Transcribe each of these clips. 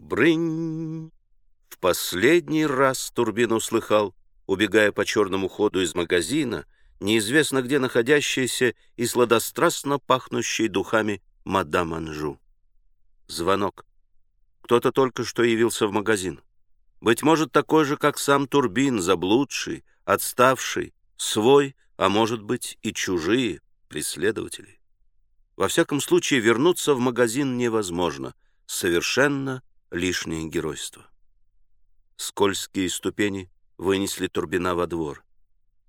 Брынь! В последний раз Турбин услыхал, убегая по черному ходу из магазина, неизвестно где находящийся и сладострастно пахнущий духами мадам Анжу. Звонок. Кто-то только что явился в магазин. Быть может, такой же, как сам Турбин, заблудший, отставший, свой, а может быть и чужие преследователи. Во всяком случае, вернуться в магазин невозможно. Совершенно лишнее геройство. Скользкие ступени вынесли Турбина во двор.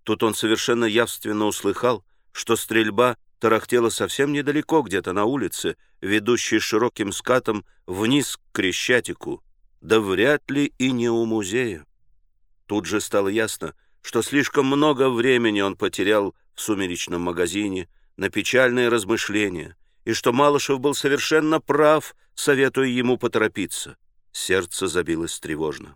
Тут он совершенно явственно услыхал, что стрельба тарахтела совсем недалеко, где-то на улице, ведущей широким скатом вниз к Крещатику, да вряд ли и не у музея. Тут же стало ясно, что слишком много времени он потерял в сумеречном магазине на печальные размышления, и что Малышев был совершенно прав, советуя ему поторопиться. Сердце забилось тревожно.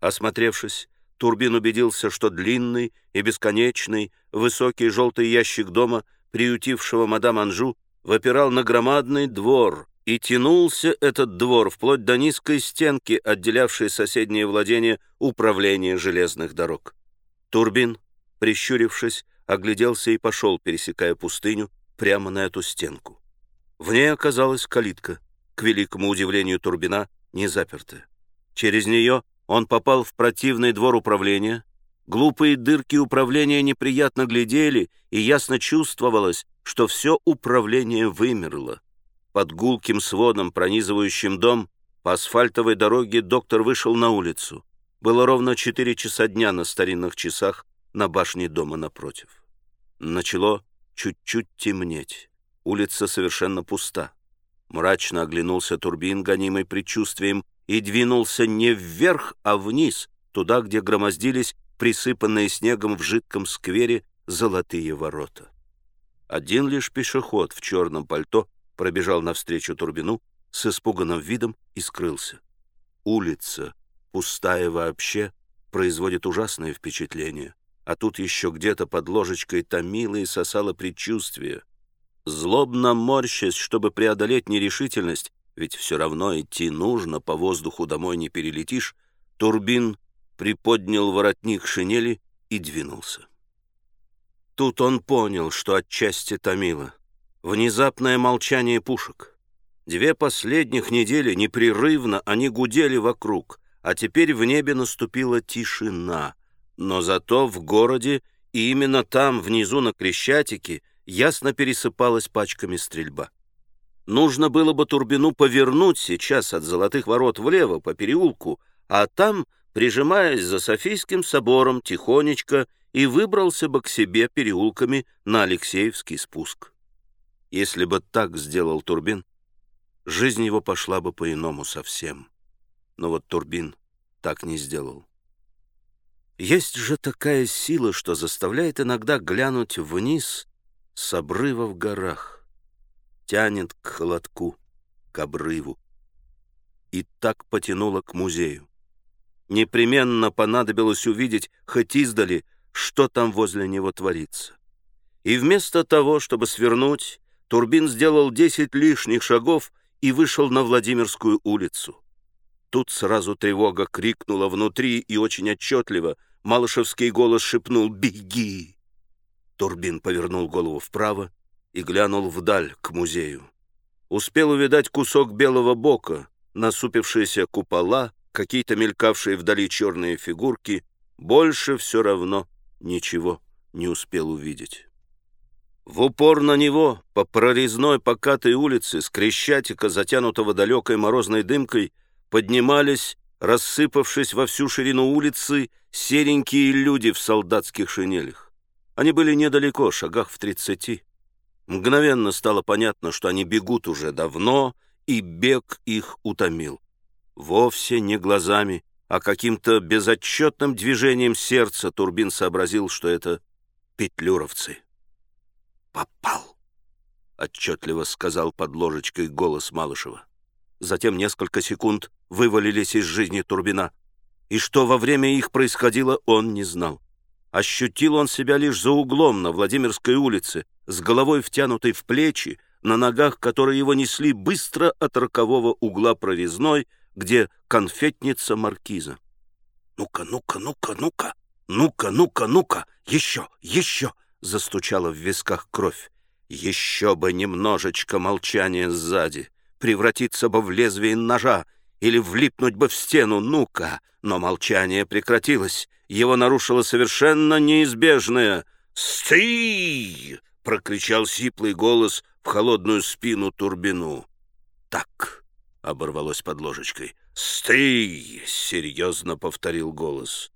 Осмотревшись, Турбин убедился, что длинный и бесконечный высокий желтый ящик дома, приютившего мадам Анжу, выпирал на громадный двор, и тянулся этот двор вплоть до низкой стенки, отделявшей соседнее владение управления железных дорог. Турбин, прищурившись, огляделся и пошел, пересекая пустыню, прямо на эту стенку. В ней оказалась калитка, к великому удивлению Турбина, не запертая. Через нее он попал в противный двор управления. Глупые дырки управления неприятно глядели, и ясно чувствовалось, что все управление вымерло. Под гулким сводом, пронизывающим дом, по асфальтовой дороге доктор вышел на улицу. Было ровно четыре часа дня на старинных часах на башне дома напротив. Начало чуть-чуть темнеть. Улица совершенно пуста. Мрачно оглянулся Турбин, гонимый предчувствием, и двинулся не вверх, а вниз, туда, где громоздились присыпанные снегом в жидком сквере золотые ворота. Один лишь пешеход в черном пальто пробежал навстречу Турбину с испуганным видом и скрылся. Улица, пустая вообще, производит ужасное впечатление, а тут еще где-то под ложечкой томило и сосало предчувствие. Злобно морщась, чтобы преодолеть нерешительность, ведь все равно идти нужно, по воздуху домой не перелетишь, Турбин приподнял воротник шинели и двинулся. Тут он понял, что отчасти томило. Внезапное молчание пушек. Две последних недели непрерывно они гудели вокруг, а теперь в небе наступила тишина. Но зато в городе и именно там, внизу на Крещатике, ясно пересыпалась пачками стрельба. Нужно было бы Турбину повернуть сейчас от Золотых ворот влево по переулку, а там, прижимаясь за Софийским собором, тихонечко и выбрался бы к себе переулками на Алексеевский спуск. Если бы так сделал Турбин, жизнь его пошла бы по-иному совсем. Но вот Турбин так не сделал. Есть же такая сила, что заставляет иногда глянуть вниз с обрыва в горах, тянет к холодку, к обрыву. И так потянуло к музею. Непременно понадобилось увидеть, хоть издали, что там возле него творится. И вместо того, чтобы свернуть Турбин сделал десять лишних шагов и вышел на Владимирскую улицу. Тут сразу тревога крикнула внутри и очень отчетливо. Малышевский голос шепнул «Беги!». Турбин повернул голову вправо и глянул вдаль, к музею. Успел увидать кусок белого бока, насупившиеся купола, какие-то мелькавшие вдали черные фигурки. Больше все равно ничего не успел увидеть. В упор на него, по прорезной покатой улице, с крещатика, затянутого далекой морозной дымкой, поднимались, рассыпавшись во всю ширину улицы, серенькие люди в солдатских шинелях. Они были недалеко, шагах в тридцати. Мгновенно стало понятно, что они бегут уже давно, и бег их утомил. Вовсе не глазами, а каким-то безотчетным движением сердца Турбин сообразил, что это петлюровцы попал», — отчетливо сказал под ложечкой голос Малышева. Затем несколько секунд вывалились из жизни Турбина. И что во время их происходило, он не знал. Ощутил он себя лишь за углом на Владимирской улице, с головой втянутой в плечи, на ногах, которые его несли быстро от рокового угла прорезной, где конфетница маркиза. «Ну-ка, ну-ка, ну-ка, ну-ка! Ну-ка, ну-ка, ну-ка! Еще, еще!» — застучала в висках кровь. «Еще бы немножечко молчания сзади, превратиться бы в лезвие ножа или влипнуть бы в стену, ну-ка!» Но молчание прекратилось. Его нарушило совершенно неизбежное «Стый!» — прокричал сиплый голос в холодную спину Турбину. «Так!» — оборвалось под ложечкой. «Стый!» — серьезно повторил голос.